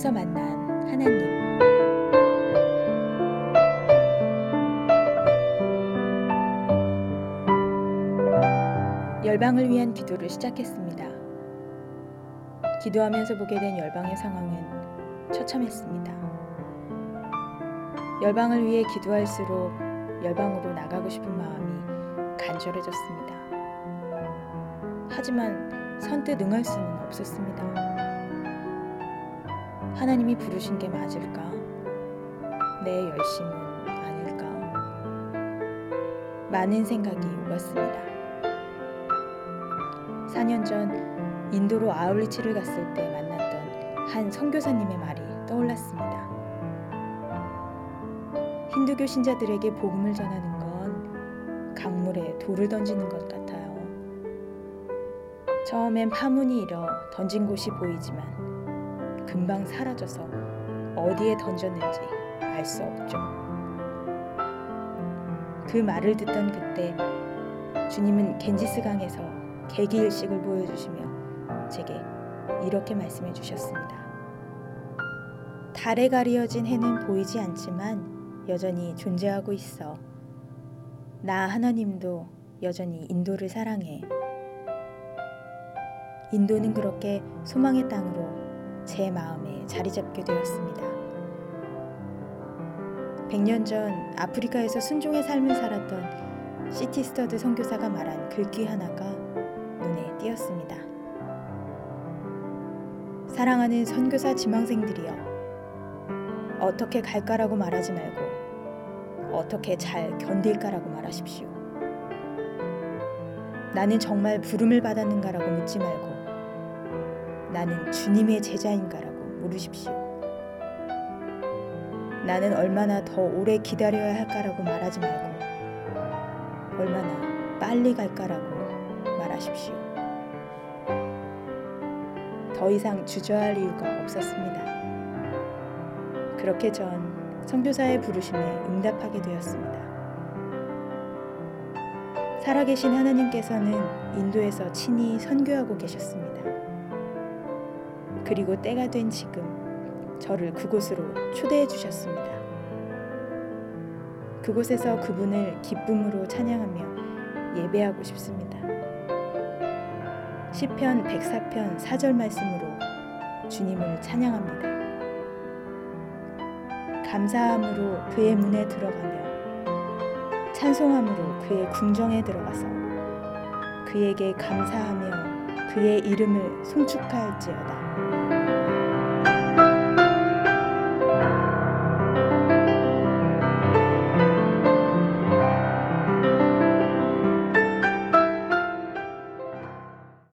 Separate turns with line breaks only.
산에서 만난 하나님. 열방을 위한 기도를 시작했습니다. 기도하면서 보게 된 열방의 상황은 처참했습니다. 열방을 위해 기도할수록 열방으로 나가고 싶은 마음이 간절해졌습니다. 하지만 선뜻 응할 수는 없었습니다. 하나님이 부르신 게 맞을까? 내 열심은 아닐까? 많은 생각이 오갔습니다. 4년 전 인도로 아울리치를 갔을 때 만났던 한 선교사님의 말이 떠올랐습니다. 힌두교 신자들에게 복음을 전하는 건 강물에 돌을 던지는 것 같아요. 처음엔 파문이 일어 던진 곳이 보이지만 금방 사라져서 어디에 던졌는지 알 수 없죠. 그 말을 듣던 그때 주님은 겐지스 강에서 개기일식을 보여주시며 제게 이렇게 말씀해 주셨습니다. 달에 가리어진 해는 보이지 않지만 여전히 존재하고 있어. 나 하나님도 여전히 인도를 사랑해. 인도는 그렇게 소망의 땅으로 제 마음에 자리 잡게 되었습니다. 100년 전 아프리카에서 순종의 삶을 살았던 시티스터드 선교사가 말한 글귀 하나가 눈에 띄었습니다. 사랑하는 선교사 지망생들이여 어떻게 갈까라고 말하지 말고 어떻게 잘 견딜까라고 말하십시오. 나는 정말 부름을 받았는가라고 묻지 말고 나는 주님의 제자인가라고 물으십시오. 나는 얼마나 더 오래 기다려야 할까라고 말하지 말고 얼마나 빨리 갈까라고 말하십시오. 더 이상 주저할 이유가 없었습니다. 그렇게 전 선교사의 부르심에 응답하게 되었습니다. 살아계신 하나님께서는 인도에서 친히 선교하고 계셨습니다. 그리고 때가 된 지금 저를 그곳으로 초대해 주셨습니다. 그곳에서 그분을 기쁨으로 찬양하며 예배하고 싶습니다. 시편 104편 4절 말씀으로 주님을 찬양합니다. 감사함으로 그의 문에 들어가며 찬송함으로 그의 궁정에 들어가서 그에게 감사하며 그의 이름을 송축하였지어다.